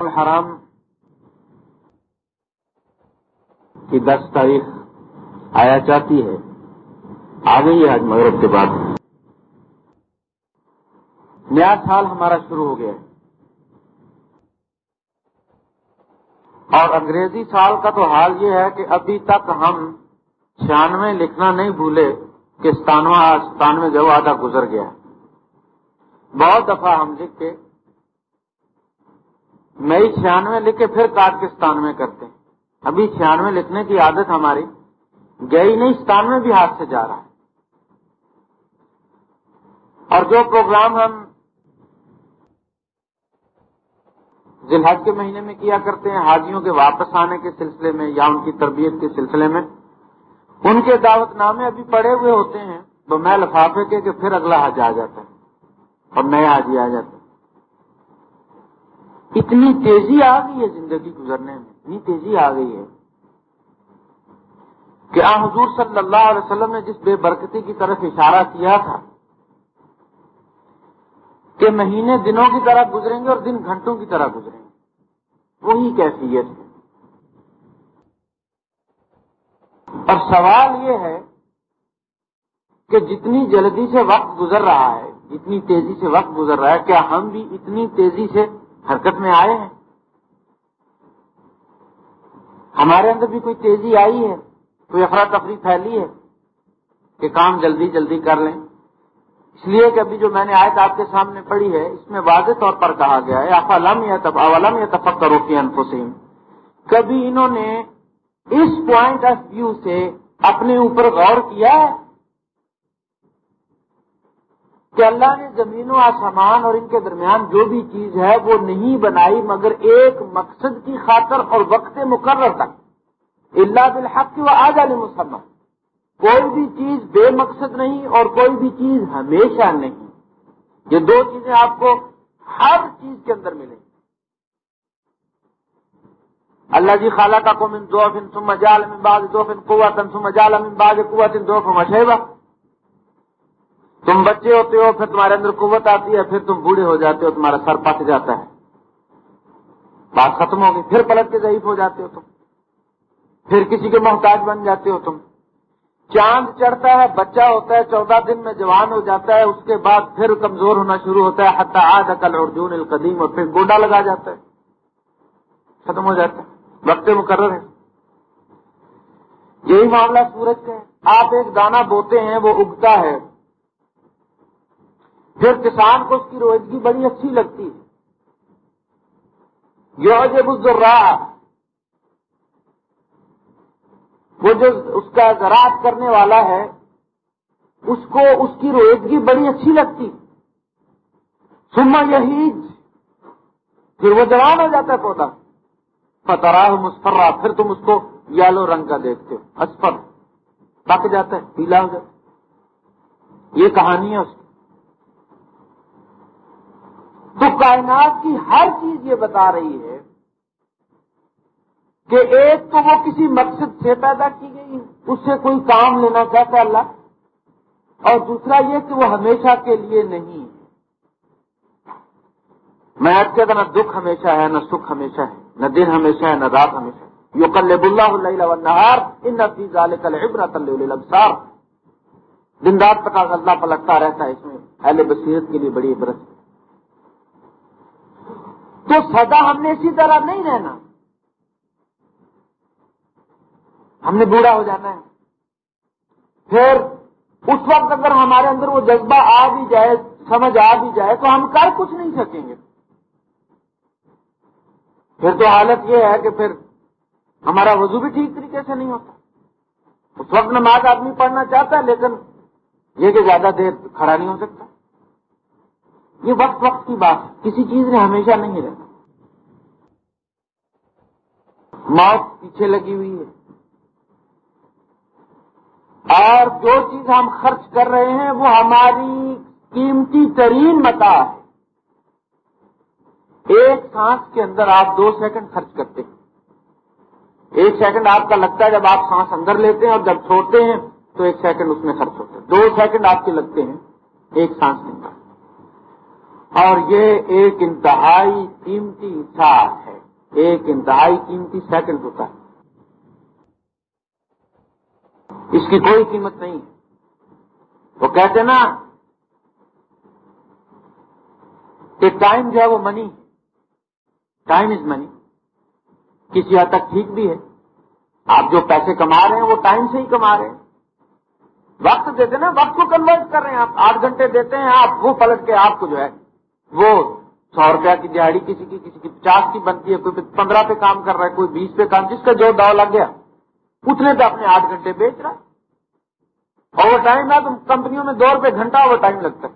الحرام کی دس تاریخ آیا چاہتی ہے۔ آ گئی ہے آج مغرب کے بعد۔ نیا سال ہمارا شروع ہو گیا۔ ہے اور انگریزی سال کا تو حال یہ ہے کہ ابھی تک ہم چھیانوے لکھنا نہیں بھولے کہ ستانواں ستانوے جو آدھا گزر گیا۔ بہت دفعہ ہم لکھ کے مئی چھیانوے لکھ کے پھر کاٹ کے کرتے ہیں۔ ابھی چھیانوے لکھنے کی عادت ہماری گئی نہیں، ستانوے بھی ہاتھ سے جا رہا ہے۔ اور جو پروگرام ہم ذلحج کے مہینے میں کیا کرتے ہیں، حاجیوں کے واپس آنے کے سلسلے میں یا ان کی تربیت کے سلسلے میں، ان کے دعوت نامے ابھی پڑے ہوئے ہوتے ہیں۔ وہ میں لفافے کے کہ پھر اگلا حج آ جاتا ہے اور نیا حاجی آ جاتا ہے۔ اتنی تیزی آ گئی ہے زندگی گزرنے میں، اتنی تیزی آ گئی ہے کہ آ حضور صلی اللہ علیہ وسلم نے جس بے برکتی کی طرف اشارہ کیا تھا کہ مہینے دنوں کی طرح گزریں گے اور دن گھنٹوں کی طرح گزریں گے۔ وہی کیفیت ہے۔ اور سوال یہ ہے کہ جتنی جلدی سے وقت گزر رہا ہے، جتنی تیزی سے وقت گزر رہا ہے، کیا ہم بھی اتنی تیزی سے حرکت میں آئے ہیں۔ ہمارے اندر بھی کوئی تیزی آئی ہے، کوئی افراتفری پھیلی ہے کہ کام جلدی جلدی کر لیں۔ اس لیے کہ ابھی جو میں نے آیت آپ کے سامنے پڑھی ہے، اس میں واضح طور پر کہا گیا ہے افلم یا تب اولم یا تفق کروفی انفسین کبھی انہوں نے اس پوائنٹ آف ویو سے اپنے اوپر غور کیا ہے؟ کہ اللہ نے زمین و آسمان اور ان کے درمیان جو بھی چیز ہے وہ نہیں بنائی، مگر ایک مقصد کی خاطر اور وقت مقرر تک۔ اللہ بالحق کی وہ آج علی کوئی بھی چیز بے مقصد نہیں اور کوئی بھی چیز ہمیشہ نہیں۔ یہ دو چیزیں آپ کو ہر چیز کے اندر ملیں۔ گی اللہ جی خالہ کا کو من دو فن سم مجال من بعد دو فن قوت سم مجال من بعد قوت دو فن مشیبہ۔ تم بچے ہوتے ہو، پھر تمہارے اندر قوت آتی ہے، پھر تم بوڑھے ہو جاتے ہو، تمہارا سر پک جاتا ہے۔ بات ختم ہوگی، پھر پلٹ کے ضعیف ہو جاتے ہو تم۔ پھر کسی کے محتاج بن جاتے ہو تم۔ چاند چڑھتا ہے، بچہ ہوتا ہے، چودہ دن میں جوان ہو جاتا ہے، اس کے بعد پھر کمزور ہونا شروع ہوتا ہے، حتیٰ آج اکل ارجون القدیم، اور پھر گوڈا لگا جاتا ہے۔ ختم ہو جاتا ہے۔ وقت مقرر ہے۔ یہی معاملہ سورج کا ہے۔ آپ ایک دانہ بوتے ہیں، وہ اگتا ہے۔ پھر کسان کو اس کی روزگی بڑی اچھی لگتی۔ ہے یہ جو رہا وہ جو اس کا زراعت کرنے والا ہے، اس کو اس کی روزگی بڑی اچھی لگتی۔ سما یہی پھر وہ جوان ہو جاتا ہے پودا فتح مسفرہ پھر تم اس کو یلو رنگ کا دیکھتے ہو۔ اسفر پک جاتا ہے، پیلا ہو جاتا ہے۔ یہ کہانی ہے اس کی۔ تو کائنات کی ہر چیز یہ بتا رہی ہے کہ ایک تو وہ کسی مقصد سے پیدا کی گئی اس سے کوئی کام لینا چاہتا اللہ، اور دوسرا یہ کہ وہ ہمیشہ کے لیے نہیں میں آج کہتا نہ دکھ ہمیشہ ہے، نہ سکھ ہمیشہ ہے، نہ دن ہمیشہ ہے، نہ رات ہمیشہ ہے۔ یو کل اللہ نہار ان نفیز عبرت دن رات تک اللہ پلٹتا رہتا ہے اس میں، اہل بصیرت کے لیے بڑی عبرت۔ ہے تو سدا ہم نے اسی طرح نہیں رہنا۔ ہم نے بوڑھا ہو جانا ہے۔ پھر اس وقت اگر ہمارے اندر وہ جذبہ آ بھی جائے، سمجھ آ بھی جائے، تو ہم کر کچھ نہیں سکیں گے۔ پھر تو حالت یہ ہے کہ پھر ہمارا وضو بھی ٹھیک طریقے سے نہیں ہوتا۔ اس وقت نماز آدمی پڑھنا چاہتا ہے، لیکن یہ کہ زیادہ دیر کھڑا نہیں ہو سکتا۔ یہ وقت وقت کی بات ہے۔ کسی چیز نے ہمیشہ نہیں رہنا موت پیچھے لگی ہوئی ہے۔ اور جو چیز ہم خرچ کر رہے ہیں وہ ہماری قیمتی ترین متا ہے۔ ایک سانس کے اندر آپ دو سیکنڈ خرچ کرتے ہیں۔ ایک سیکنڈ آپ کا لگتا ہے جب آپ سانس اندر لیتے ہیں اور جب چھوڑتے ہیں تو ایک سیکنڈ اس میں خرچ ہوتا ہے۔ دو سیکنڈ آپ کے لگتے ہیں، ایک سانس کے اندر۔ اور یہ ایک انتہائی قیمتی ساتھ ہے۔ ایک انتہائی قیمتی سیکنڈ ہوتا ہے۔ اس کی کوئی قیمت نہیں۔ وہ کہتے نا کہ ٹائم جو ہے وہ منی۔ ٹائم از منی۔ کسی حد تک ٹھیک بھی ہے۔ آپ جو پیسے کما رہے ہیں وہ ٹائم سے ہی کما رہے ہیں۔ وقت دیتے نا، وقت کو کنورٹ کر رہے ہیں آپ۔ آٹھ گھنٹے دیتے ہیں، آپ وہ پلٹ کے آپ کو جو ہے وہ سو روپیہ کی دیہڑی کسی کی کسی کی پچاس کی بنتی ہے، کوئی پندرہ پہ کام کر رہا ہے، کوئی بیس پہ کام، جس کا جو داؤ لگ گیا، اتنے پہ اپنے آٹھ گھنٹے بیچ رہا اوور ٹائم ہے تو کمپنیوں میں دو روپے گھنٹہ اوور ٹائم لگتا ہے۔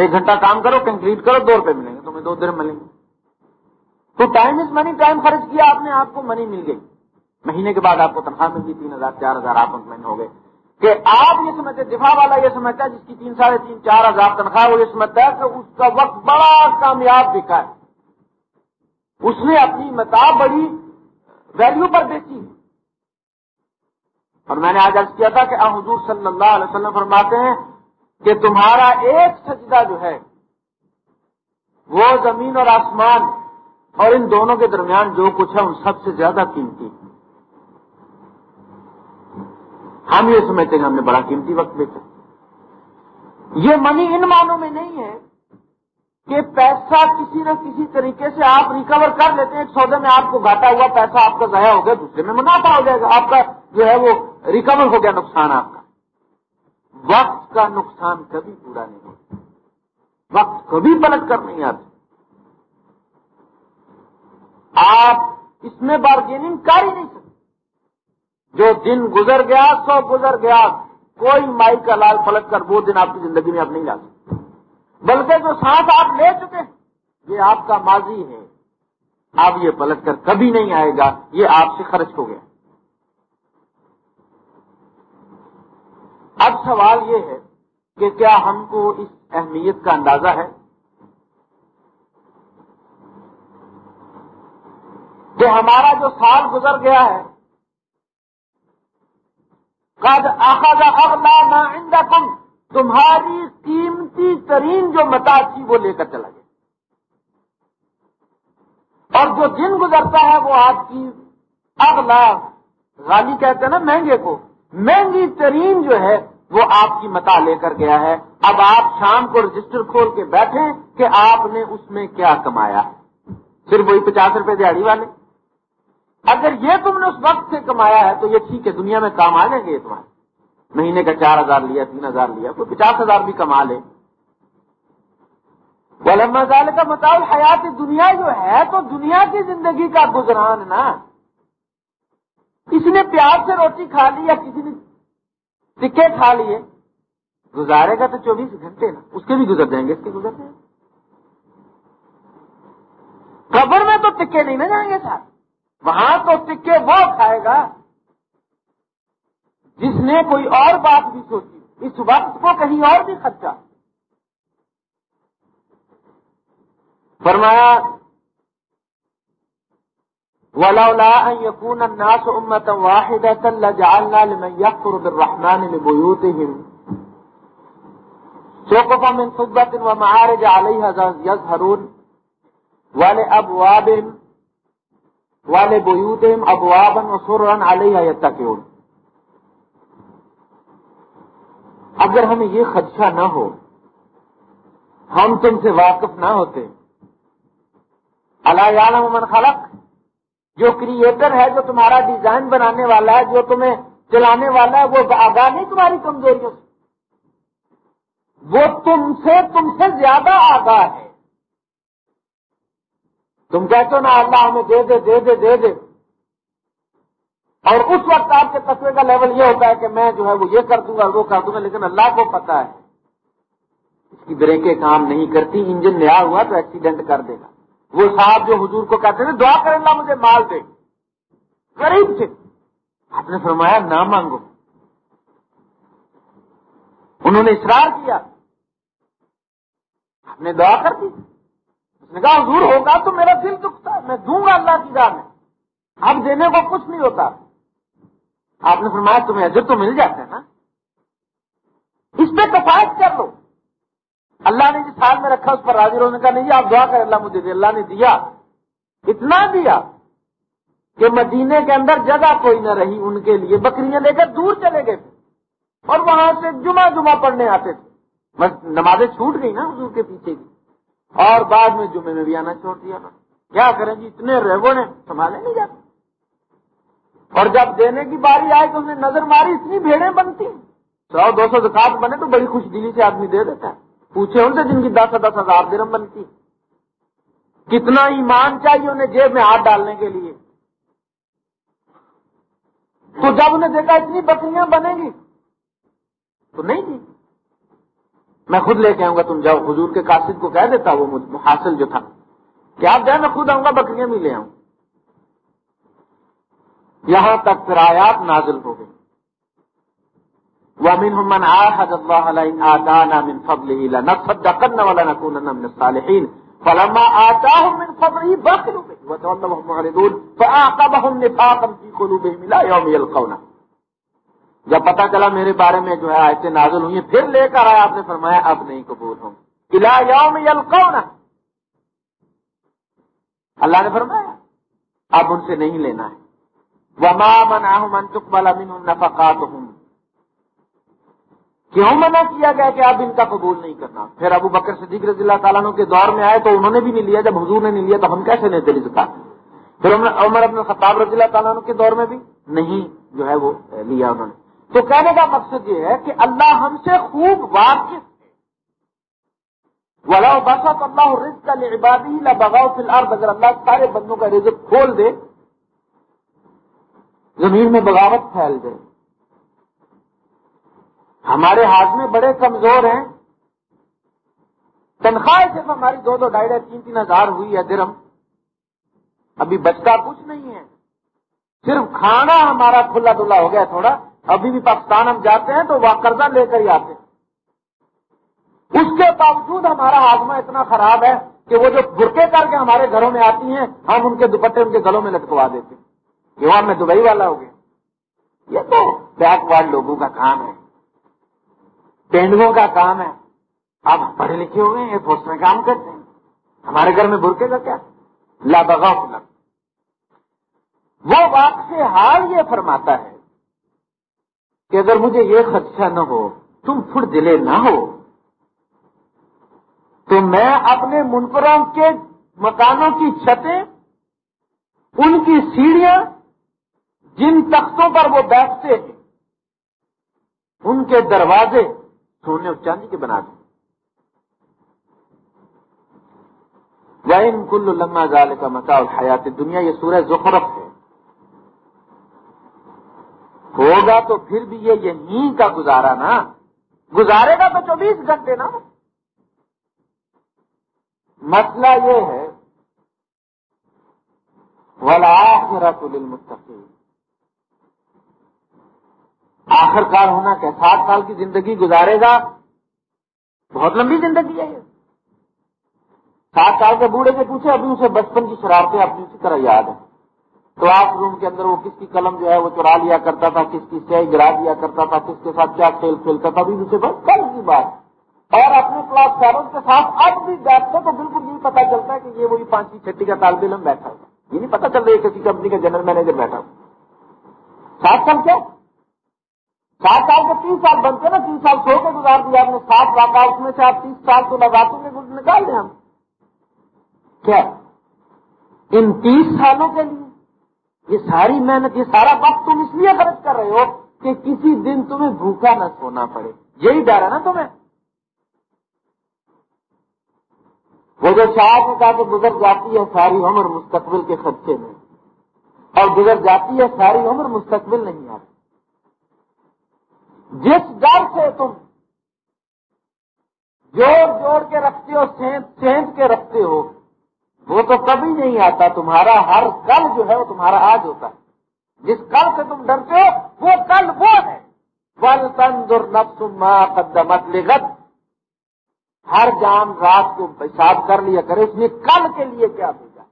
ایک گھنٹہ کام کرو، کمپلیٹ کرو، دو روپے ملیں گے، تمہیں دو دیر ملیں گے۔ تو ٹائم از منی، ٹائم خرچ کیا آپ نے، آپ کو منی مل گئی۔ مہینے کے بعد آپ کو تنخواہ مل گئی، تین ہزار، چار ہزار آپ مہینے ہو گئے۔ کہ آپ یہ سمجھتے دفاع والا یہ سمجھتا ہے جس کی تین ساڑھے تین، چار ہزار تنخواہ وہ یہ سمجھتا ہے کہ اس کا وقت بڑا کامیاب دکھا ہے۔ اس نے اپنی متا بڑی ویلیو پر بیچی اور میں نے آج عرض کیا تھا کہ حضور صلی اللہ علیہ وسلم فرماتے ہیں کہ تمہارا ایک سجدہ جو ہے، وہ زمین اور آسمان اور ان دونوں کے درمیان جو کچھ ہے، ان سب سے زیادہ قیمتی ہم یہ سمجھتے ہیں ہم نے بڑا قیمتی وقت بیچا۔ یہ منی ان معنوں میں نہیں ہے کہ پیسہ کسی نہ کسی طریقے سے آپ ریکور کر لیتے ہیں، ایک سودے میں آپ کو گھاٹا ہوا پیسہ آپ کا ضائع ہو گیا، دوسرے میں منافع ہو جائے گا۔ آپ کا جو ہے وہ ریکور ہو گیا نقصان آپ کا۔ وقت کا نقصان کبھی پورا نہیں ہوتا۔ وقت کبھی پلٹ کر نہیں آتا۔ آپ اس میں بارگیننگ کر ہی نہیں سکتے۔ جو دن گزر گیا سو گزر گیا، کوئی مائی کا لال پلٹ کر، وہ دن آپ کی زندگی میں اب نہیں لا سکتے۔ بلکہ جو سانس آپ لے چکے، یہ آپ کا ماضی ہے۔ اب یہ پلٹ کر کبھی نہیں آئے گا، یہ آپ سے خرچ ہو گیا۔ اب سوال یہ ہے کہ کیا ہم کو اس اہمیت کا اندازہ ہے؟ کہ ہمارا جو سال گزر گیا ہے قد اخذ اغلا ما عندكم۔ تمہاری قیمتی ترین جو متا تھی وہ لے کر چلا گیا۔ اور جو دن گزرتا ہے وہ آپ کی اغلا، غالی کہتے ہیں نا مہنگے کو۔ مہنگی ترین جو ہے وہ آپ کی متا لے کر گیا ہے۔ اب آپ شام کو رجسٹر کھول کے بیٹھے کہ آپ نے اس میں کیا کمایا۔ صرف وہی پچاس روپے دیہڑی والے۔ اگر یہ تم نے اس وقت سے کمایا ہے تو یہ ٹھیک ہے، دنیا میں کام آ جائیں گے تمہارے۔ مہینے کا چار ہزار لیا، تین ہزار لیا، کوئی پچاس ہزار بھی کما لے۔ ظال کا مطابق حیات دنیا جو ہے تو دنیا کی زندگی کا گزران نا۔ کسی نے پیار سے روٹی کھا لی یا کسی نے ٹکے کھا لیے، گزارے گا تو چوبیس گھنٹے نا۔ اس کے بھی گزر جائیں گے، اس کے گزر جائیں گے۔ قبر میں تو ٹکے نہیں نہ جائیں گے ساتھ۔ وہاں تو ٹکے وہ کھائے گا جس نے کوئی اور بات بھی سوچی، اس وقت کو کہیں اور بھی خرچہ فرمایا، ولولا ان يكون الناس امه واحده لجعلنا لمن يكفر بالرحمن لبيوتهم۔ سوقفا من فضه ومعارج عليها يظهرون والے بویوتم ابوابن و سرن علیہ تک اگر ہمیں یہ خدشہ نہ ہو، ہم تم سے واقف نہ ہوتے۔ اللہ من خلق، جو کریٹر ہے، جو تمہارا ڈیزائن بنانے والا ہے، جو تمہیں چلانے والا ہے، وہ آگاہ نہیں تمہاری کمزوریوں سے۔ وہ تم سے تم سے زیادہ آگاہ ہے۔ تم کہتے ہو نا اللہ ہمیں دے دے دے دے دے دے۔ اور اس وقت آپ کے قصبے کا لیول یہ ہوتا ہے کہ میں جو ہے وہ یہ کر دوں گا وہ کر دوں گا، لیکن اللہ کو پتا ہے۔ اس کی بریکیں کام نہیں کرتی، انجن نیا ہوا تو ایکسیڈنٹ کر دے گا۔ وہ صاحب جو حضور کو کہتے ہیں دعا کر اللہ مجھے مال دے۔ غریب سے آپ نے فرمایا، نہ مانگو۔ انہوں نے اصرار کیا۔ آپ نے دعا کر دی۔ نے کہا حضور ہوگا تو میرا دل دکھتا ہے، میں دوں گا اللہ کی راہ میں۔ اب دینے کو کچھ نہیں ہوتا۔ آپ نے فرمایا تمہیں اجر تو مل جاتا ہے نا۔ اس پہ کفایت کر لو۔ اللہ نے جس حال میں رکھا اس پر راضی ہونے کا نہیں، آپ دعا کر اللہ مجھے دے۔ اللہ نے دیا۔ اتنا دیا کہ مدینے کے اندر جگہ کوئی نہ رہی، ان کے لیے بکریاں لے کر دور چلے گئے تھے۔ اور وہاں سے جمعہ جمعہ پڑھنے آتے تھے۔ بس نمازیں چھوٹ گئی نا حضور کے پیچھے۔ کی اور بعد میں جمعے میں بھی آنا چھوڑ دیا نا کیا کریں جی اتنے ریبو نے سنبھالے نہیں جاتے۔ اور جب دینے کی باری آئے تو اس نے نظر ماری، اتنی بھیڑیں بنتی سو دو سو زکات بنے تو بڑی خوش دلی سے آدمی دے دیتا ہے۔ پوچھے ان سے جن کی دس دس ہزار درم بنتی کتنا ایمان چاہیے انہیں جیب میں ہاتھ ڈالنے کے لیے۔ تو جب انہیں دیکھا اتنی بکریاں بنے گی، تو نہیں جی۔ میں خود لے کے آؤں گا، تم جاؤ۔ حضور کے قاصد کو کہہ دیتا وہ حاصل جو تھا۔ کہ آپ جائیں، میں خود آؤں گا، بکریاں بھی لے آؤں۔ یہاں تک آیات نازل ہو گئی۔ ومن من عاهد الله عليه آتانا من فضله لنصدقن ولا نكونن من الصالحين۔ فلما آتاهم من فضله بخلوا به وتولوا وهم معرضون۔ فأعقبهم نفاقا في قلوبهم إلى يوم يلقونه۔ جب پتا چلا میرے بارے میں جو ہے آیتیں نازل ہوئی ہیں، پھر لے کر آیا، آپ نے فرمایا، اب نہیں قبول ہوں۔ الى یوم یلقونه اللہ نے فرمایا، اب ان سے نہیں لینا ہے۔ وما منعهم ان تقبل منهم نفقاتهم۔ کیوں منع کیا گیا کہ آپ ان کا قبول نہیں کرنا؟ پھر ابو بکر صدیق رضی اللہ تعالیٰ کے دور میں آئے تو انہوں نے بھی نہیں لیا۔ جب حضور نے نہیں لیا تو ہم کیسے لیتے رزقا پھر عمر اپنے خطاب رضی اللہ تعالیٰ کے دور میں بھی نہیں جو ہے وہ لیا انہوں نے۔ تو کہنے کا مقصد یہ ہے کہ اللہ ہم سے خوب واقف ولا بسط اللہ رزق کا عبادی بغاؤ فی الحال اگر اللہ سارے بندوں کا رزق کھول دے، زمین میں بغاوت پھیل دے۔ ہمارے ہاتھ میں بڑے کمزور ہیں۔ تنخواہ صرف ہماری دو دو ڈھائی ڈھائی، تین تین ہزار ہوئی ہے درم۔ ابھی بچتا کچھ نہیں ہے۔ صرف کھانا ہمارا کھلا دلا ہو گیا تھوڑا۔ ابھی بھی پاکستان ہم جاتے ہیں تو وہ قرضہ لے کر ہی آتے ہیں۔ اس کے باوجود ہمارا ہاضمہ اتنا خراب ہے کہ وہ جو برقے کر کے ہمارے گھروں میں آتی ہیں، ہم ان کے دوپٹے ان کے گلوں میں لٹکوا دیتے ہیں۔ وہاں میں دبئی والا ہو گیا۔ یہ تو بیک وارڈ لوگوں کا کام ہے۔ پینڈگوں کا کام ہے۔ آپ پڑھے لکھے ہوئے ہیں فورس میں کام کرتے ہیں۔ ہمارے گھر میں برقے کا کیا؟ لابغا وہ بات سے حال یہ فرماتا ہے کہ اگر مجھے یہ خدشہ نہ ہو، تم پھر دلے نہ ہو، تو میں اپنے منفروں کے مکانوں کی چھتیں، ان کی سیڑھیاں، جن تختوں پر وہ بیٹھتے ہیں، ان کے دروازے سونے اور چاندی کے بنا دیں۔ وائن کل لما زال کا مسا حیات دنیا یہ سورہ زخرف ہے۔ ہوگا تو پھر بھی یہ یہیں کا گزارا نا۔ گزارے گا تو چوبیس گھنٹے نا۔ مسئلہ یہ ہے ولا للمتقین۔ آخر کار ہونا کیا سات سال کی زندگی گزارے گا، بہت لمبی زندگی ہے سات سال کے بوڑھے سے پوچھے، ابھی اسے بچپن کی شرارتیں اپنی اسی طرح یاد ہیں۔ کلاس روم کے اندر وہ کس کی قلم جو ہے وہ چرا لیا کرتا تھا، کس کی سیائی گرا دیا کرتا تھا، کس کے ساتھ کیا کھیل کھیلتا تھا، ابھی اسے بس کل کی بات۔ اور اپنے کلاس فیلوز کے ساتھ اب بھی بیٹھتے تو بالکل نہیں پتا چلتا ہے کہ یہ وہی پانچویں چھٹی کا طالب علم بیٹھا ہوا۔ یہ نہیں پتا چل رہا ہے کسی کمپنی کا جنرل مینیجر بیٹھا ہوا۔ سات سال کیا؟ سات سال کے تیس سال بنتے نا تیس سال سو کے گزار دیا آپ نے، سات لاکھ اس میں سے آپ تیس سال تو لگاتے میں نکال دیں ہم۔ کیا؟ ان تیس سالوں کے لیے یہ ساری محنت، یہ سارا وقت تم اس لیے خرچ کر رہے ہو کہ کسی دن تمہیں بھوکا نہ سونا پڑے۔ یہی ڈر ہے نا تمہیں؟ وہ جو شاید نے کہا کہ گزر جاتی ہے ساری عمر مستقبل کے خدشے میں۔ اور گزر جاتی ہے ساری عمر مستقبل نہیں آتی۔ جس ڈر سے تم جوڑ جوڑ کے رکھتے ہو سینٹ کے رکھتے ہو وہ تو کبھی نہیں آتا، تمہارا ہر کل جو ہے وہ تمہارا آج ہوتا ہے۔ جس کل سے تم ڈرتے ہو، وہ کل وہ ہے۔ ول تندر نفس قدمت لگت ہر جان رات کو پیشاب کر لیا کرے، اس نے کل کے لیے کیا بھیجا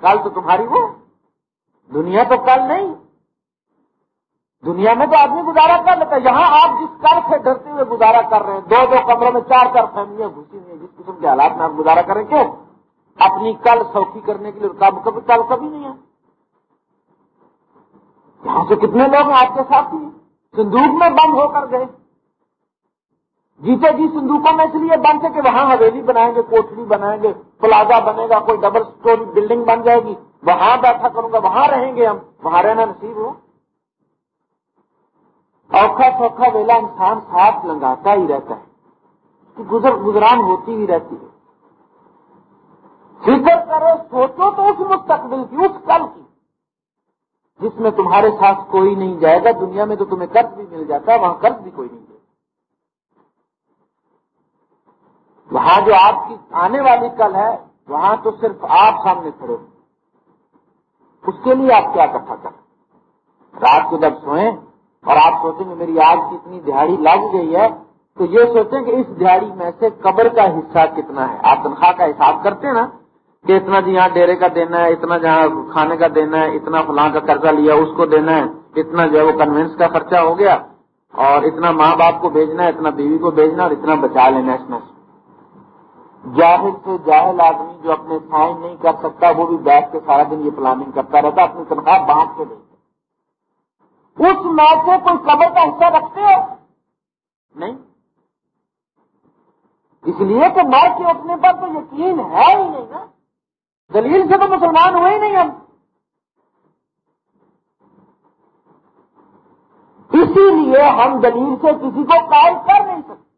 کل تو تمہاری وہ دنیا تو کل نہیں۔ دنیا میں تو آدمی گزارا کر لیتا ہے۔ یہاں آپ جس کر سے ڈرتے ہوئے گزارا کر رہے ہیں، دو دو کمروں میں چار چار فیملیاں گھسی ہوئی ہیں، جس قسم کے حالات میں آپ گزارا کریں کیوں اپنی کل سوکھی کرنے کے لیے کب کبھی کل کبھی نہیں ہے۔ یہاں سے کتنے لوگ ہیں آپ کے ساتھ ہی صندوق میں بند ہو کر گئے۔ جیتے جی صندوقوں میں اس لیے بند ہے کہ وہاں حویلی بنائیں گے کوٹری بنائیں گے، پلازا بنے گا، کوئی ڈبل سٹوری بلڈنگ بن جائے گی۔ وہاں بیٹھا کروں گا، وہاں رہیں گے ہم۔ وہاں رہنا نصیب ہو۔ اوکھا سوکھا ویلا انسان ساتھ لنگاتا ہی رہتا ہے۔ گزر، گزران ہوتی ہی رہتی ہے۔ فکر کرو، سوچو تو اس مستقبل کی، اس کل کی۔ جس میں تمہارے ساتھ کوئی نہیں جائے گا، دنیا میں تو تمہیں قرض بھی مل جاتا ہے وہاں قرض بھی کوئی نہیں دے وہاں جو آپ کی آنے والی کل ہے، وہاں تو صرف آپ سامنے کھڑے اس کے لیے آپ کیا کٹھا کریں رات کو جب سوئیں اور آپ سوچیں گے میری آج کی اتنی دہاڑی لگ گئی ہے، تو یہ سوچیں کہ اس دہاڑی میں سے قبر کا حصہ کتنا ہے؟ آپ تنخواہ کا حساب کرتے ہیں نا کہ اتنا جی یہاں ڈیرے کا دینا ہے، اتنا جہاں کھانے کا دینا ہے، اتنا فلاں کا قرضہ لیا، اس کو دینا ہے، اتنا جو ہے وہ کنوینس کا خرچہ ہو گیا اور اتنا ماں باپ کو بھیجنا ہے، اتنا بیوی کو بھیجنا اور اتنا بچا لینا اس میں جاہل سے جاہل آدمی جو اپنے سائن نہیں کر سکتا، وہ بھی بیٹھ کے سارا دن یہ پلاننگ کرتا رہتا، اپنی تنخواہ بانٹ کے دے اس میچ سے کوئی قبر کا حصہ رکھتے ہو؟ نہیں۔ اس لیے کہ مر کے اٹھنے پر تو یقین ہے ہی نہیں نا۔ دلیل سے تو مسلمان ہوئے ہی نہیں ہم۔ اسی لیے ہم دلیل سے کسی کو قائم کر نہیں سکتے۔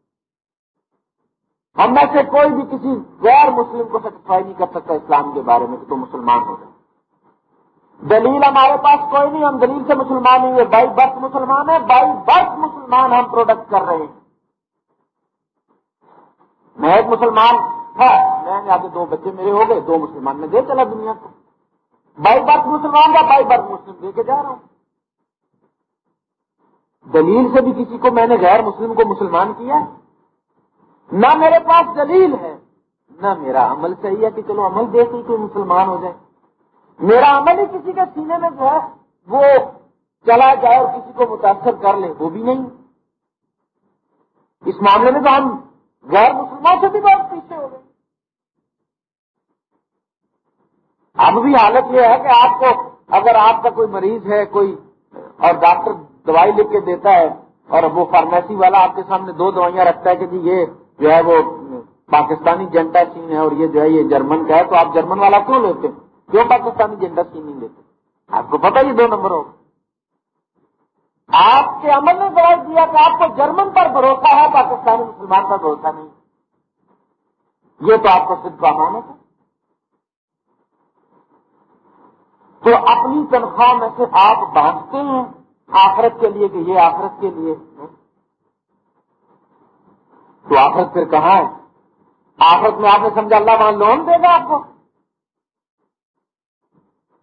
ہم میں سے کوئی بھی کسی غیر مسلم کو سیٹسفائی نہیں کر سکتا اسلام کے بارے میں کہ تو مسلمان ہو جائے دلیل ہمارے پاس کوئی نہیں، ہم دلیل سے مسلمان نہیں ہوئے۔ بائی برتھ مسلمان ہے بائی برتھ مسلمان ہم پروڈکٹ کر رہے ہیں۔ میں ایک مسلمان تھا میں نے آگے دو بچے میرے ہو گئے، دو مسلمان میں دے چلا دنیا کو۔ بائی برتھ مسلمان تھا بائی برتھ مسلم دے کے جا رہا ہوں۔ دلیل سے بھی کسی کو میں نے غیر مسلم کو مسلمان کیا ہے۔ نہ میرے پاس دلیل ہے، نہ میرا عمل صحیح ہے کہ چلو عمل دیکھ کوئی مسلمان ہو جائے۔ میرا عمل ہی کسی کے سینے میں جو ہے، وہ چلا جائے اور کسی کو متاثر کر لے، وہ بھی نہیں۔ اس معاملے میں تو ہم غیر مسلمان سے بھی بہت پیچھے ہو گئے۔ اب بھی حالت یہ ہے کہ آپ کو اگر آپ کا کوئی مریض ہے، کوئی اور ڈاکٹر دوائی لکھ کے دیتا ہے اور وہ فارمیسی والا آپ کے سامنے دو دوائیاں رکھتا ہے کہ جی یہ جو ہے وہ پاکستانی جنٹا سین ہے اور یہ جو ہے یہ جرمن کا ہے، تو آپ جرمن والا کیوں لیتے کیوں پاکستانی جنٹا سین نہیں لیتے؟ آپ کو پتا یہ دو نمبر ہو آپ کے عمل نے دوائی دیا کہ آپ کو جرمن پر بھروسہ ہے، پاکستانی مسلمان پر بھروسہ نہیں یہ تو آپ کو صرف کا امانت تو اپنی تنخواہ میں سے آپ باندھتے ہیں آخرت کے لیے کہ یہ آخرت کے لیے۔ تو آخرت پھر کہاں ہے؟ آخرت میں آپ نے سمجھا اللہ وہاں لون دے گا آپ کو۔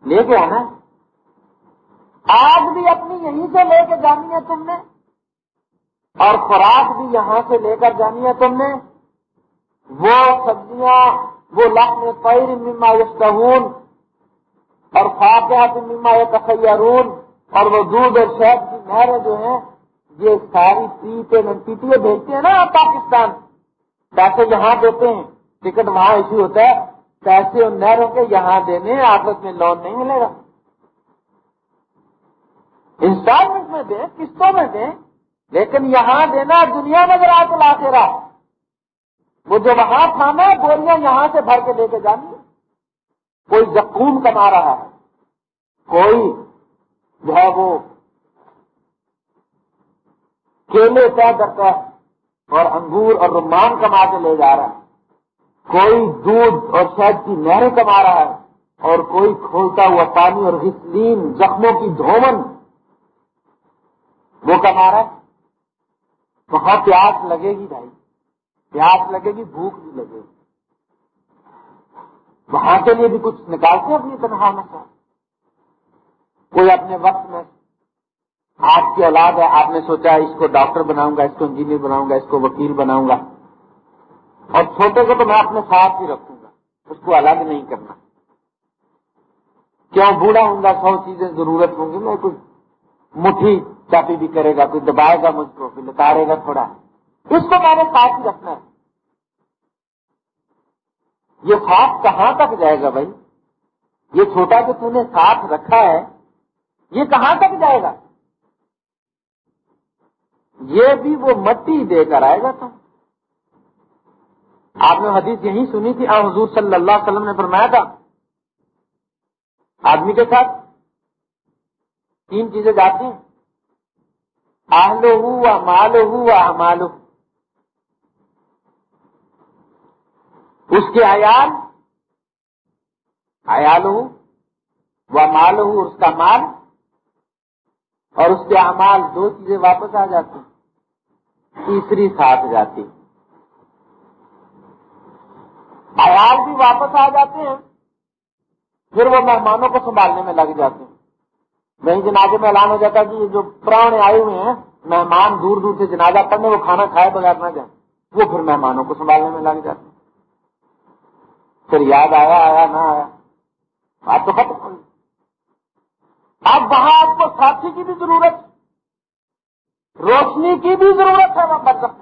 لے کے آنا آگ بھی اپنی یہیں سے لے کے جانی ہے تم نے، اور خوراک بھی یہاں سے لے کر جانی ہے تم نے، وہ سبزیاں، وہ لکھنے پیر مما یستہون اور فاقیات مما یتخیرون، اور وہ دودھ اور شہد کی نہریں جو ہیں، یہ ساری پیتے میں پیٹیے بھیجتے ہیں نا پاکستان۔ پیسے یہاں دیتے ہیں، ٹکٹ وہاں ایشو ہوتا ہے، پیسے ان نہروں کے یہاں دینے، آپس میں لون نہیں ملے گا۔ انسٹالمنٹ میں دیں، قسطوں میں دیں، لیکن یہاں دینا دنیا نظر آ کے لا کے رہا وہ جو وہاں تھانا گولیاں یہاں سے بھر کے لے کے جانی کوئی زخون کما رہا ہے۔ کوئی جو ہے وہ کیلے طے کرتا ہے اور انگور اور رمان کما کے لے جا رہا ہے۔ کوئی دودھ اور شہد کی نہریں کما رہا ہے اور کوئی کھولتا ہوا پانی اور غسلین، زخموں کی دھومن۔ وہ کما رہا ہے وہاں پیاس لگے گی بھائی، پیاس لگے گی، بھوک بھی لگے گی۔ وہاں کے لیے بھی کچھ نکالتے اپنی تنہا میں سے کوئی اپنے وقت میں، آپ کی اولاد ہے، آپ نے سوچا اس کو ڈاکٹر بناؤں گا، اس کو انجینئر بناؤں گا، اس کو وکیل بناؤں گا۔ اور چھوٹے کو تو میں اپنے ساتھ ہی رکھوں گا، اس کو الگ نہیں کرنا۔ کیوں بوڑھا ہوں گا، سو چیزیں ضرورت ہوں گی، میں کوئی مٹھی چاپی بھی کرے گا کوئی دبائے گا مجھ کو، پھر لتاڑے گا تھوڑا۔ اس کو میں نے ساتھ ہی رکھنا ہے۔ یہ ساتھ کہاں تک جائے گا بھائی؟ یہ چھوٹا جو تم نے ساتھ رکھا ہے، یہ کہاں تک جائے گا؟ یہ بھی وہ مٹی دے کر آئے گا تم آپ نے حدیث یہی سنی تھی آ حضور صلی اللہ علیہ وسلم نے فرمایا تھا، آدمی کے ساتھ تین چیزیں جاتی ہیں۔ آلو ہوا مالو ہوا مالو اس کے عیال عیال ہو وہ مال ہو اس کا مال۔ اور اس کے امال دو چیزیں واپس آ جاتی تیسری ساتھ جاتی عیال بھی واپس آ جاتے ہیں، پھر وہ مہمانوں کو سنبھالنے میں لگ جاتے ہیں۔ وہیں جنازے میں اعلان ہو جاتا ہے کہ جو پرانے آئے ہوئے ہیں، مہمان دور دور سے جنازہ پڑھنے، وہ کھانا کھائے بغیر نہ جائیں۔ وہ پھر مہمانوں کو سنبھالنے میں لگ جاتے ہیں۔ پھر یاد آیا آیا نہ آیا۔ آپ تو ختم ہوئی اب وہاں آپ کو ساتھی کی بھی ضرورت روشنی کی بھی ضرورت ہے وہ بچ سکتے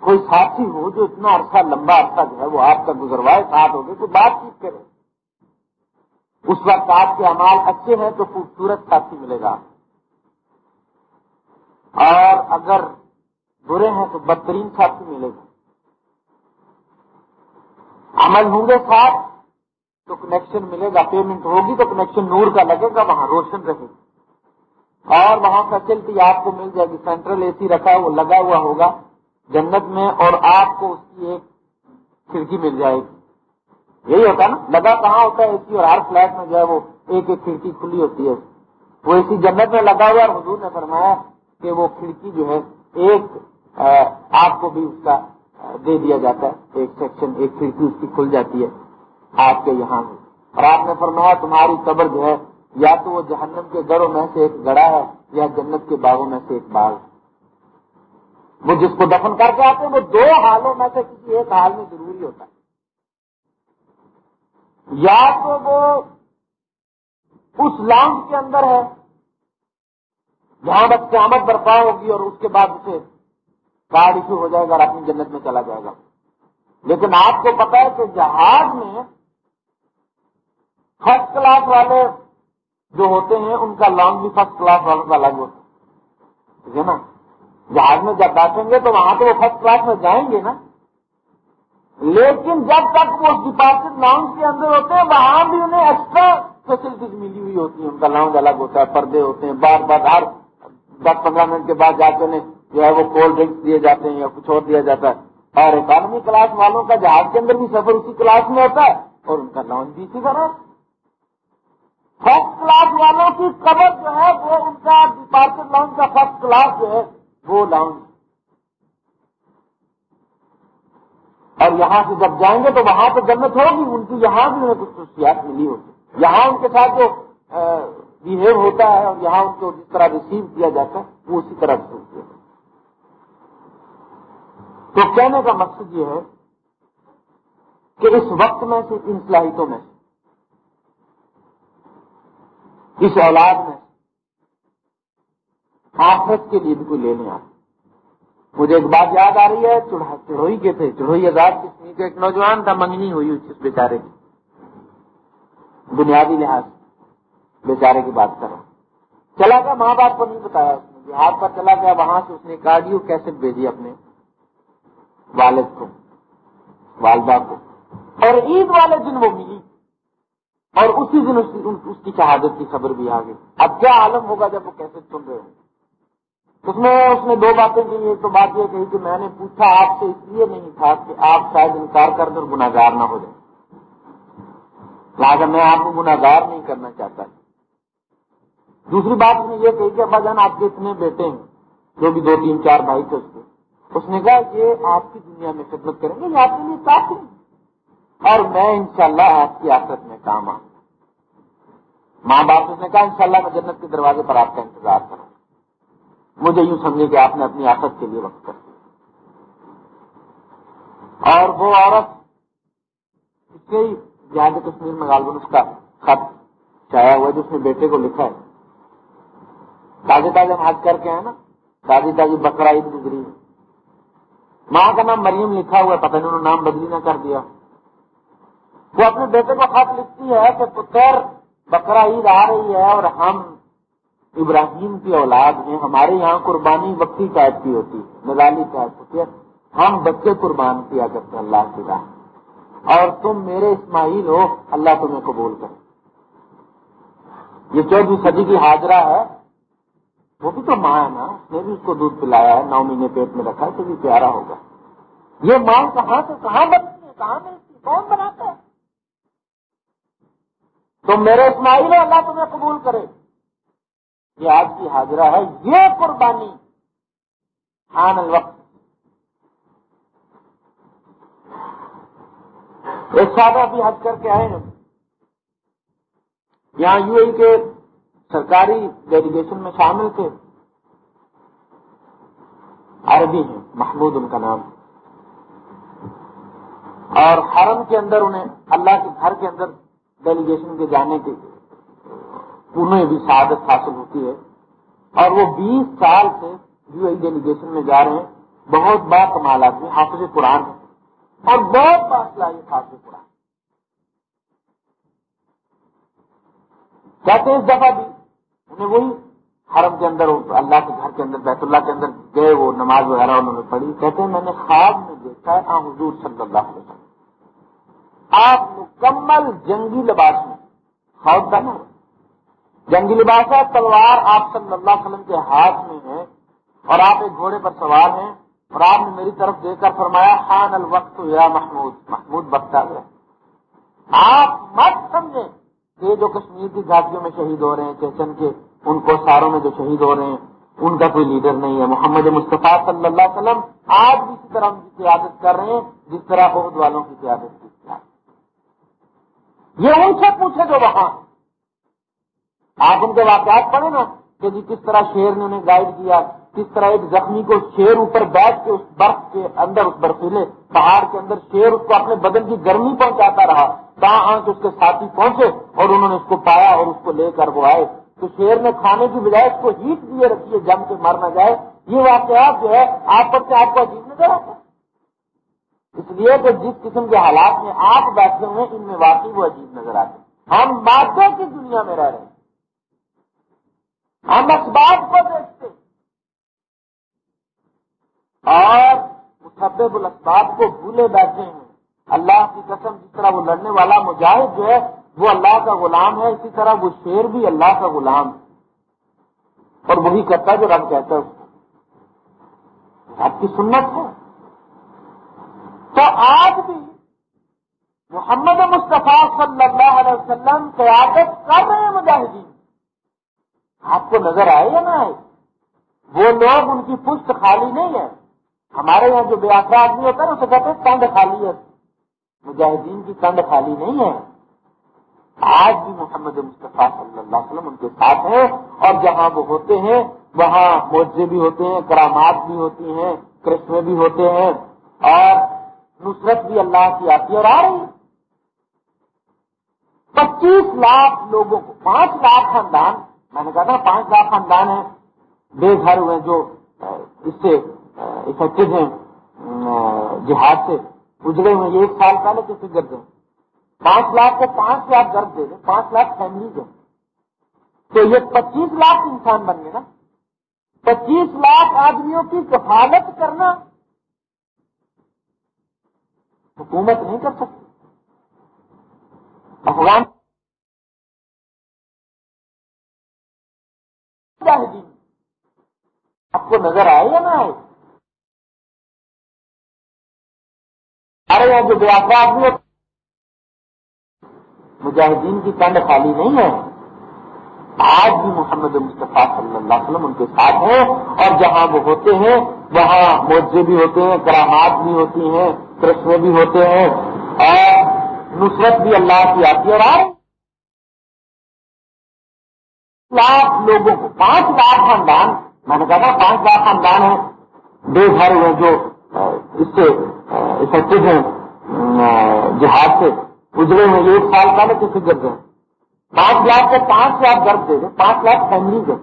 کوئی ساتھی ہو جو اتنا عرصہ لمبا عرصہ جو ہے، وہ آپ کا گزروائے ساتھ ہوگی کوئی بات چیت کرے۔ اس وقت آپ کے امال اچھے ہیں تو خوبصورت ساتھی ملے گا۔ اور اگر برے ہیں تو بدترین ساتھی ملے گا۔ عمل ہوں گے ساتھ تو کنیکشن ملے گا۔ پیمنٹ ہوگی تو کنیکشن نور کا لگے گا، وہاں روشن رہے گا۔ اور وہاں فیسلٹی آپ کو مل جائے گی۔ سینٹرل اے سی رکھا وہ لگا ہوا ہوگا جنت میں اور آپ کو اس کی ایک کھڑکی مل جائے گی۔ یہی ہوتا نا لگا کہاں ہوتا ہے؟ اے سی اور ہر فلیٹ میں جو ہے وہ ایک ایک کھڑکی کھلی ہوتی ہے۔ وہ اسی جنت میں لگا ہوا اور حضور نے فرمایا کہ وہ کھڑکی جو ہے، ایک آپ کو بھی اس کا دے دیا جاتا ہے۔ ایک سیکشن ایک کھڑکی اس کی کھل جاتی ہے آپ کے یہاں سے۔ اور آپ نے فرمایا تمہاری قبر جو ہے، یا تو وہ جہنم کے گڑوں میں سے ایک گڑا ہے، یا جنت کے باغوں میں سے ایک باغ۔ وہ جس کو دفن کر کے آتے ہیں، وہ دو حالوں میں سے کسی ایک حال میں ضروری ہوتا ہے۔ یا تو وہ اس لانچ کے اندر ہے، جہاں بس قیامت برپا ہوگی اور اس کے بعد اسے کارڈ ایشو ہو جائے گا اور اپنی جنت میں چلا جائے گا۔ لیکن آپ کو پتا ہے کہ جہاز میں فرسٹ کلاس والے جو ہوتے ہیں، ان کا لانگ بھی فرسٹ کلاس والوں کا الگ ہوتا ہے۔ ٹھیک ہے نا؟ جہاز میں جب بیٹھیں گے تو وہاں تو وہ فرسٹ کلاس میں جائیں گے نا۔ لیکن جب تک وہ ڈپارٹمنٹ لاؤنج کے اندر ہوتے ہیں، وہاں بھی انہیں ایکسٹرا فیسلٹیز ملی ہوئی ہوتی ہیں۔ ان کا لاؤنج الگ ہوتا ہے، پردے ہوتے ہیں۔ بار بار ہر دس پندرہ منٹ کے بعد جا کے انہیں جو ہے وہ کولڈ ڈرنکس دیے جاتے ہیں یا کچھ اور دیا جاتا ہے۔ اور اکانومی کلاس والوں کا جہاز کے اندر بھی سفر اسی کلاس میں ہوتا ہے اور ان کا لاؤنج بھی اسی طرح۔ فرسٹ کلاس والوں کی قبر جو ہے وہ ان کا ڈپارچر لاؤنج کا فرسٹ کلاس جو ہے وہ لاؤنج اور یہاں سے جب جائیں گے تو وہاں تو جنت ہوگی، ان کی یہاں بھی انہیں کچھ خصوصیات ملی ہوگی یہاں ان کے ساتھ جو بہیو ہوتا ہے اور یہاں ان کو جس طرح ریسیو کیا جاتا ہے، وہ اسی طرح ریسیو کیا جاتا ہے۔ تو کہنے کا مقصد یہ ہے کہ اس وقت میں سے، ان صلاحیتوں میں اس اولاد میں آفت کے لیے بھی کوئی لینے آ مجھے ایک بات یاد آ رہی ہے چڑھوئی کے تھے، چڑھوئی آزاد کے ایک نوجوان تھا منگنی ہوئی اس بیچارے کی۔ بنیادی لحاظ بیچارے کی بات کر رہا چلا گیا، ماں باپ کو نہیں بتایا اس نے۔ بہار پر چلا گیا، وہاں سے اس نے کارڈیو کیسے بھیجی اپنے والد کو، والدہ کو۔ اور عید والے دن وہ ملی۔ اور اسی دن اس کی شہادت کی خبر بھی آ گئی۔ اب کیا عالم ہوگا جب وہ کیسے سن رہے ہیں اس میں اس نے دو باتیں کی ایک تو بات یہ کہی کہ میں نے پوچھا آپ سے، اس لیے نہیں تھا کہ آپ شاید انکار کر دیں گناگار نہ ہو جائے لہٰذا میں آپ کو گناگار نہیں کرنا چاہتا۔ دوسری بات اس نے یہ کہی کہ ابا جان، آپ کے اتنے بیٹے ہیں، جو بھی دو، تین، چار بھائی تھے اس کے۔ اس نے کہا، یہ آپ کی دنیا میں خدمت کریں گے، یہ آپ کے لیے کافی اور میں انشاءاللہ شاء آپ کی آفت میں کام آؤں ماں باپ، اس نے کہا، انشاءاللہ میں جنت کے دروازے پر آپ کا انتظار کروں۔ مجھے یوں سمجھے کہ آپ نے اپنی آفت کے لیے وقت کر دیا۔ اور وہ عورت اس سے ہی کشمیر میں غالباً اس کا خط چایا ہوا جو اس نے بیٹے کو لکھا ہے۔ تازے تازے ہم حج کر کے ہیں نا تازی تازی بکرا عید گزری ماں کا نام مریم لکھا ہوا ہے، پتہ نہیں انہوں نے نام بدلی نہ کر دیا۔ وہ اپنے بیٹے کو خط لکھتی ہے کہ پتر بکرا عید آ رہی ہے اور ہم ابراہیم کی اولاد ہیں ہمارے یہاں قربانی وقتی قید کی ہوتی ہے نظالی قید ہوتی ہے۔ ہم بچے قربان کیا کرتے ہیں اللہ کی راہ۔ اور تم میرے اسماعیل ہو، اللہ تمہیں قبول کرے۔ یہ چودہ صدی کی حاضرہ ہے۔ وہ بھی تو ماں ہے نا، اس نے بھی اس کو دودھ پلایا ہے، نو مہینے پیٹ میں رکھا ہے، تو بھی پیارا ہوگا۔ یہ ماں کہاں سے، کہاں بنتی ہے، کہاں ملتی کون بناتا ہے؟ تو میرے اسماعیل ہے اللہ تمہیں قبول کرے۔ یہ آج کی حاضرہ ہے، یہ قربانی خان الوقت ایک ساتھ ابھی حج کر کے آئے ہیں۔ یہاں یو اے کے سرکاری ڈیلیگیشن میں شامل تھے۔ عربی ہیں، محمود ان کا نام۔ اور حرم کے اندر انہیں، اللہ کے گھر کے اندر ڈیلیگیشن کے جانے کی انہیں بھی سعادت حاصل ہوتی ہے۔ اور وہ بیس سال سے یو اے ڈیلیگیشن میں جا رہے ہیں۔ بہت با کمال آدمی حافظ قرآن ہے اور بہت بات لائی حافظ قرآن کہتے ہیں اس دفعہ بھی۔ انہیں وہی حرم کے اندر اللہ کے گھر کے اندر، بیت اللہ کے اندر گئے وہ نماز وغیرہ انہوں نے پڑھی۔ کہتے ہیں، میں نے خواب میں دیکھا ہے حضور صلی اللہ علیہ وسلم۔ آپ مکمل جنگی لباس میں، خواب تھا نا۔ جنگی لباس ہے، تلوار آپ صلی اللہ علیہ وسلم کے ہاتھ میں ہے اور آپ ایک گھوڑے پر سوار ہیں اور آپ نے میری طرف دیکھ کر فرمایا، خان الوقت یا محمود محمود بختا گیا۔ آپ مت سمجھیں کہ جو کشمیر کی گھاٹیوں میں شہید ہو رہے ہیں، چیچن کے، ان کو ساروں میں جو شہید ہو رہے ہیں، ان کا کوئی لیڈر نہیں ہے۔ محمد مصطفیٰ صلی اللہ علیہ وسلم آج بھی اسی طرح ان کی قیادت کر رہے ہیں، جس طرح بہت والوں کی قیادت کی۔ یہ ان سے پوچھے جو وہاں آپ ان کے واقعات پڑھیں نا کہ جی کس طرح شیر نے انہیں گائیڈ کیا، کس طرح ایک زخمی کو شیر اوپر بیٹھ کے اس برف کے اندر، اس برفیلے پہاڑ کے اندر شیر اس کو اپنے بدن کی گرمی پہنچاتا رہا۔ آ کے اس کے ساتھی پہنچے اور انہوں نے اس کو پایا اور اس کو لے کر وہ آئے۔ تو شیر نے کھانے کی بجائے اس کو ہیٹ دیے، رکھیے جم کے مر نہ جائے۔ یہ واقعات جو ہے، آپ پر سے آپ کو عجیب نظر آتا اس لیے کہ جس قسم کے حالات میں آپ بیٹھے ہوئے ان میں واقعی وہ عجیب نظر آتے ہم مادہ کی دنیا میں رہ رہے ہیں۔ ہم اسباب کو دیکھتے اور مسبب الاسباب کو بھولے بیٹھے ہیں۔ اللہ کی قسم جس طرح وہ لڑنے والا مجاہد جو ہے، وہ اللہ کا غلام ہے، اسی طرح وہ شیر بھی اللہ کا غلام ہے۔ اور وہی کرتا ہے جو رب کہتا ہے اس کو۔ آپ کی سنت ہے۔ تو آج بھی محمد مصطفیٰ صلی اللہ علیہ وسلم قیادت کر رہے ہیں مجاہدین۔ آپ کو نظر آئے یا نہ آئے؟ وہ لوگ ان کی پشت خالی نہیں ہے۔ ہمارے یہاں جو بے آسرا آدمی ہوتا ہے اسے کہتے ہیں کنڈ خالی ہے۔ مجاہدین کی کنڈ خالی نہیں ہے۔ آج بھی محمد مصطفیٰ صلی اللہ علیہ وسلم ان کے ساتھ ہیں اور جہاں وہ ہوتے ہیں، وہاں موجے بھی ہوتے ہیں، کرامات بھی ہوتی ہیں، کرشمے بھی ہوتے ہیں اور نصرت بھی اللہ کی آتی ہے اور آ رہی ہے۔ پچیس لاکھ لوگوں کو، پانچ لاکھ خاندان میں نے کہا تھا پانچ لاکھ خاندان ہیں بے گھر ہوئے جو اس سے افیکٹو ہیں جہاد سے اجڑے ہوئے ایک سال پہلے تو فکر دیں پانچ لاکھ کو پانچ لاکھ گرد دے دیں، پانچ لاکھ فیملی دیں تو یہ پچیس لاکھ انسان بن گئے نا۔ پچیس لاکھ آدمیوں کی کفالت کرنا حکومت نہیں کر سکتی۔ افغان آپ کو نظر آئے یا نہ آئے۔ ارے یہاں جو بیافرا آدمی مجاہدین کی کنڈ خالی نہیں ہے۔ آج بھی محمد مصطفیٰ صلی اللہ علیہ وسلم ان کے ساتھ ہیں اور جہاں وہ ہوتے ہیں، وہاں موجے بھی ہوتے ہیں کرامات بھی ہوتی ہیں کرشمے بھی ہوتے ہیں اور نصرت بھی اللہ کی آتی ہے۔ اور آئے لاکھ لوگوں کو پانچ لاکھ خاندان میں نے کہا تھا پانچ لاکھ خاندان ہیں بے گھر ہوئے جو اس سے افیکٹو ہیں جہاد سے۔ گزرے ہوئے ایک سال پہلے کسی فکر دیں پانچ لاکھ سے پانچ لاکھ گرد دے دیں پانچ لاکھ فیملی دیں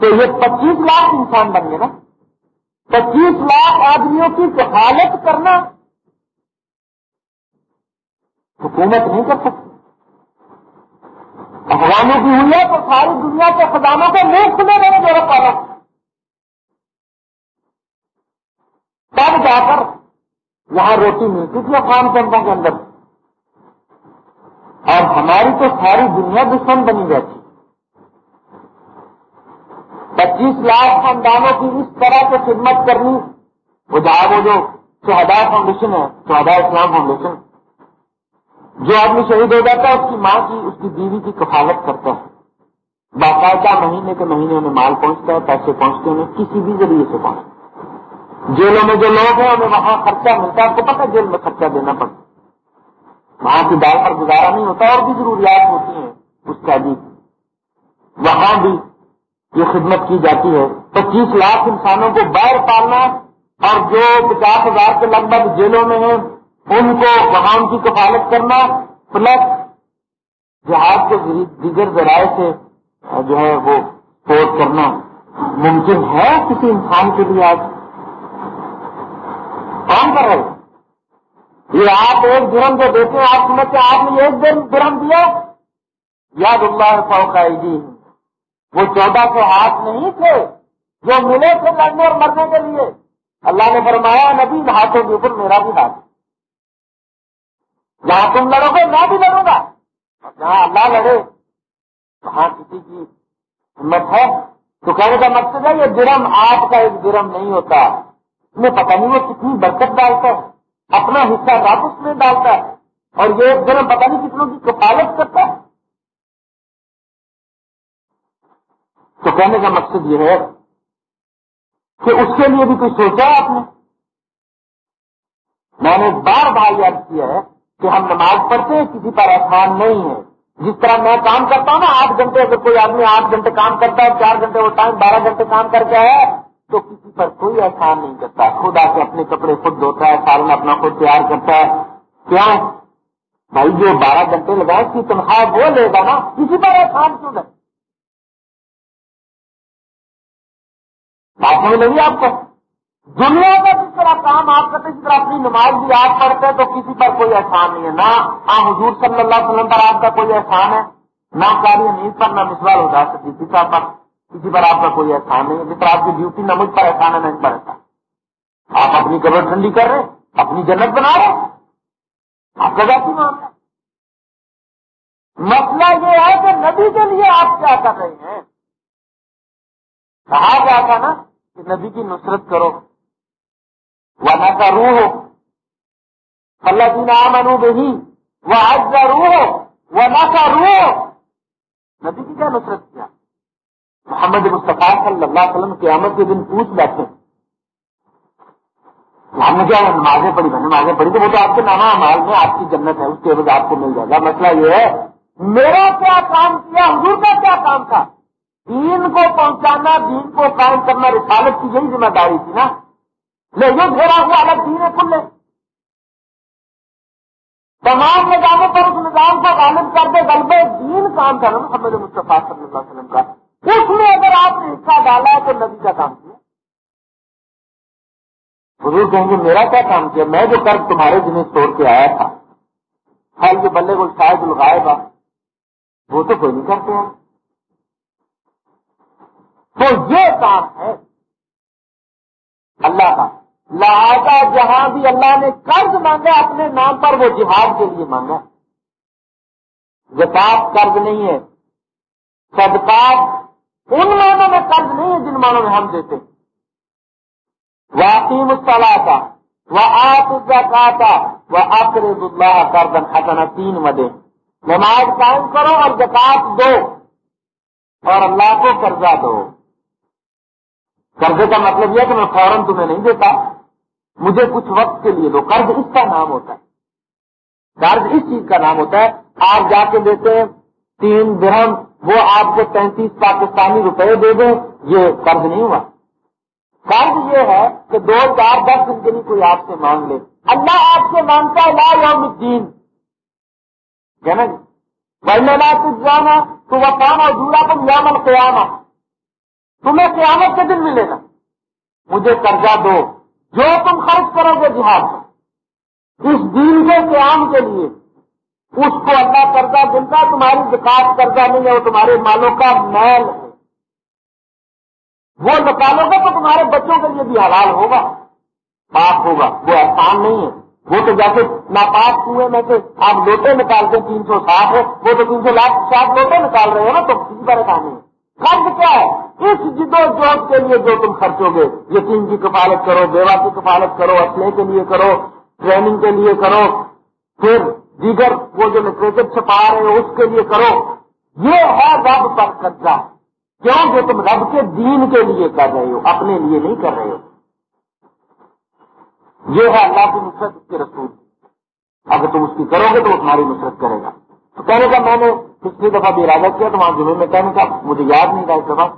تو یہ پچیس لاکھ انسان بن گئے نا۔ پچیس لاکھ آدمیوں کی کفالت کرنا۔ حکومت نہیں کر سکتی۔ افغانوں کی ہوئی ہے تو ساری دنیا کے خزانوں کو منہ کھلے رہے میرے پالا تب جا کر یہاں روٹی ملتی تھی افغان جنتا کے اندر۔ اور ہماری تو ساری دنیا دشمن بنی جاتی پچیس لاکھ خاندانوں کی اس طرح سے خدمت کرنی۔ وہ جہاں وہ جو شہدا فاؤنڈیشن ہے شہدا اسلام فاؤنڈیشن۔ جو آدمی شہید ہو جاتا ہے، اس کی ماں کی، اس کی بیوی کی کفالت کرتا ہے۔ باقاعدہ مہینے کے مہینے انہیں مال پہنچتا ہے، پیسے پہنچتے ہیں، کسی بھی ذریعے سے پہنچتے جیلوں میں جو لوگ ہیں، انہیں وہاں خرچہ ملتا ہے، آپ کو پتا جیل میں خرچہ دینا پڑتا وہاں کی دال پر گزارا نہیں ہوتا، اور بھی ضروریات ہوتی ہیں اس کا بھی۔ وہاں بھی یہ خدمت کی جاتی ہے۔ پچیس لاکھ انسانوں کو باہر پالنا اور جو پچاس ہزار کے لگ بھگ جیلوں میں ہیں ان کو وہاں کی کفالت کرنا پلس جہاز کے دیگر ذرائع سے جو ہے وہ سپورٹ کرنا ممکن ہے کسی انسان کے لیے آج؟ کام کر رہے یہ آپ ایک درم جو دیتے ہیں، آپ سمجھتے ہیں، آپ نے ایک دن درم دیا؟ یاد اللہ فوقا جی وہ چودہ سو ہاتھ نہیں تھے، جو ملے تھے لڑنے اور مرنے کے لیے۔ اللہ نے فرمایا، نبی، ہاتھوں کے اوپر میرا بھی ہاتھ۔ جہاں تم لڑو گے میں بھی لڑوں گا۔ اور جہاں اللہ لڑے۔ وہاں کسی کی ہمت ہے؟ تو کہنے کا مقصد ہے، یہ جرم آپ کا ایک جرم نہیں ہوتا۔ میں پتہ نہیں وہ کتنی برکت ڈالتا ہے۔ اپنا حصہ رات اس میں ڈالتا ہے۔ اور یہ ایک جرم پتہ نہیں کتنوں کی کفالت کرتا ہے۔ تو کہنے کا مقصد یہ ہے کہ اس کے لیے بھی کچھ سوچا ہے آپ نے؟ میں نے بار بار یاد کیا ہے کہ ہم نماز پڑھتے ہیں، کسی پر احسان نہیں ہے۔ جس طرح میں کام کرتا ہوں نا، آٹھ گھنٹے اگر کوئی آدمی آٹھ گھنٹے کام کرتا ہے، چار گھنٹے وہ ٹائم بارہ گھنٹے کام کر کے آیا تو کسی پر کوئی احسان نہیں کرتا۔ خود آ کے اپنے کپڑے خود دھوتا ہے سالن اپنا خود تیار کرتا ہے۔ کیوں بھائی، جو بارہ گھنٹے لگائے اس کی تنخواہ وہ لے گا نا؟ کسی پر احسان کیوں نہیں بات سمجھ لگی آپ کو؟ دنیا کا جس طرح کام آپ کرتے جس طرح اپنی نماز بھی آپ پڑھتے ہیں، تو کسی پر کوئی احسان نہیں ہے۔ نہ آپ حضور صلی اللہ علیہ وسلم پر آپ کا کوئی احسان ہے، نہ کاری نیند پر، نہ مسوال ہو جا سکتی کسی پر کسی پر آپ کا کوئی احسان نہیں ہے۔ جس طرح آپ کی ڈیوٹی نہ مجھ پر احسان ہے، نہ اس پر احسان۔ آپ اپنی قبر ٹھنڈی کر رہے اپنی جنت بنا رہے آپ کا ذاتی مان مسئلہ یہ ہے کہ نبی کے لیے آپ کیا کر رہے ہیں؟ کہا کیا تھا نا کہ نبی کی نصرت کرو۔ نہ کا روح ہو اللہ جی نام انو بہی وہ آج کا روح ہو وہ نہ کا روح ہو نبی کی کیا نصرت کیا؟ محمد مصطفیٰ صلی اللہ علیہ وسلم قیامت کے دن پوچھ بیٹھے۔ ہم نے کیا نمازیں پڑھی؟ میں نمازیں پڑھی تو وہ تو آپ کے نامہ مال میں آپ کی جنت ہے، اس کے بعد آپ کو مل جائے گا۔ مسئلہ یہ ہے، میرا کیا کام کیا؟ حضور کا کیا کام تھا؟ دین کو پہنچانا، دین کو قائم کرنا، رسالت کی یہی ذمہ داری تھی نا۔ لے یہ گھیرا ہوا الگ دین کھلے تمام نظاموں پر اس نظام کو غالب کر دے غلبے دین کام تھا نا محمد مصطفیٰ صلی اللہ علیہ وسلم کا۔ اس میں اگر آپ نے حصہ ڈالا ہے تو نبی کا کام کیا۔ حضور کہیں گے، میرا کیا کام کیا؟ میں جو کر تمہارے جنہیں توڑ کے آیا تھا حال کے بلے کو شاید لگائے گا وہ تو کوئی نہیں کرتے ہیں۔ تو یہ کام ہے اللہ کا۔ لہذا جہاں بھی اللہ نے قرض مانگا، اپنے نام پر وہ جہاد کے لیے مانگا۔ زکات قرض نہیں ہے صدقات ان مانوں میں قرض نہیں ہے جن مانوں میں ہم دیتے۔ واقعی مستلا تھا وہ آپ کا وہ اقرب اللہ کردن حسنا تین مدے نماز قائم کرو اور زکات دو۔ اور اللہ کو قرضہ دو۔ قرضے کا مطلب یہ کہ میں فوراً تمہیں نہیں دیتا۔ مجھے کچھ وقت کے لیے دو۔ قرض اس کا نام ہوتا ہے۔ قرض اس چیز کا نام ہوتا ہے۔ آپ جا کے دیتے ہیں، تین درہم، وہ آپ کو تینتیس پاکستانی روپے دے دیں۔ یہ قرض نہیں ہوا۔ قرض یہ ہے کہ دو، چار، دس دن کے لیے کوئی آپ سے مانگ لے۔ اللہ آپ سے مانگتا ہے، لا یوم الدین۔ جانا جی؟, جی؟ لا کچھ جانا تو وہ کام اور جڑا تم یام القیامہ۔ تمہیں قیامت کے دن ملے گا۔ مجھے قرضہ دو۔ جو تم خرچ کرو گے جہاد اس دین کے قیام کے لیے۔ اس کو اللہ قرضہ دلتا تمہاری وکاس قرضہ نہیں ہے، وہ تمہارے مالوں کا میل ہے۔ وہ نکالو گے تو تمہارے بچوں کے لیے بھی حلال ہوگا۔ پاک ہوگا۔ وہ آسان نہیں ہے۔ وہ تو جیسے ناپاک کنویں میں سے آپ لوٹے نکالتے تین سو ساٹھ ہے۔ وہ تو تین سو لاکھ ساٹھ لوٹے نکال رہے ہو نا، تو کسی طرح کا نہیں قرض کیا ہے؟ اس جد و جہد کے لیے جو تم خرچو گے یتیم کی کفالت کرو، بیوہ کی کفالت کرو اسلحے کے لیے کرو، ٹریننگ کے لیے کرو، پھر دیگر وہ جو لٹریچر چھپا رہے ہو اس کے لیے کرو۔ یہ ہے رب پر قبضہ۔ کیوں؟ جو تم رب کے دین کے لیے کر رہے ہو، اپنے لیے نہیں کر رہے ہو۔ یہ ہے اللہ کی نصرت اس کے رسول۔ اگر تم اس کی کرو گے تو وہ تمہاری نصرت کرے گا۔ تو کہنے کا میں نے پچھلی دفعہ بھی ارادہ کیا تو وہاں جمعے میں کہنے کا، مجھے یاد نہیں تھا اس دفعہ۔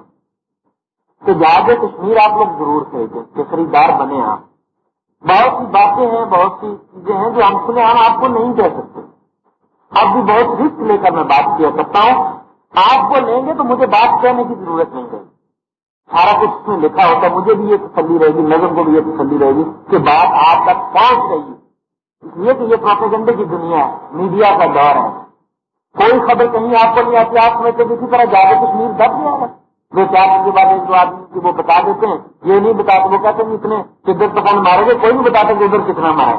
کہ یاد کشمیر آپ لوگ ضرور تھے کہ خریدار بنے آپ بہت سی باتیں ہیں، بہت سی چیزیں ہیں جو ہم سنے، ہم آپ کو نہیں کہہ سکتے۔ اب بھی بہت رسک لے کر میں بات کیا کرتا ہوں۔ آپ کو لیں گے تو مجھے بات کہنے کی ضرورت نہیں رہے سارا کچھ اس میں لکھا ہوتا ہے۔ مجھے بھی یہ تسلی رہے گی نظر کو بھی یہ تسلی رہے گی کہ بات آپ تک پہنچ رہی ہے اس لیے کہ یہ پروپیگنڈے کی دنیا ہے، میڈیا کا دور ہے۔ کوئی خبر کہیں آپ کو نہیں آتی، آپ سمجھتے کسی طرح زیادہ کشمیر دب گیا ہے۔ دو چار دن کے بعد ایک دو آدمی کی وہ بتا دیتے ہیں؟ یہ نہیں بتاتے وہ کہتے ہیں اتنے شدت پسند مارے گے، کوئی نہیں بتاتے کہ ادھر کتنا مارے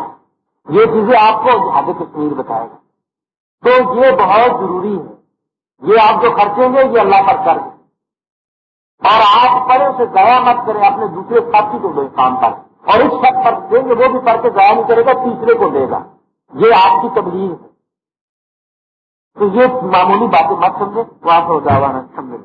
یہ چیزیں آپ کو زیادہ کشمیر بتائے گا۔ تو یہ بہت ضروری ہے۔ یہ آپ جو خرچیں گے، یہ اللہ پر کر اور آپ پڑھے اسے ضائع مت کریں، اپنے دوسرے ساتھی کو دے کام پر۔ اور اس شخص پر دیں گے، وہ بھی پڑھ کے ضائع نہیں کرے گا، تیسرے کو دے گا۔ یہ آپ کی تبلیغ ہے۔ تو یہ معمولی باتیں مت سمجھے وہاں سے ہو جاوانا سمجھے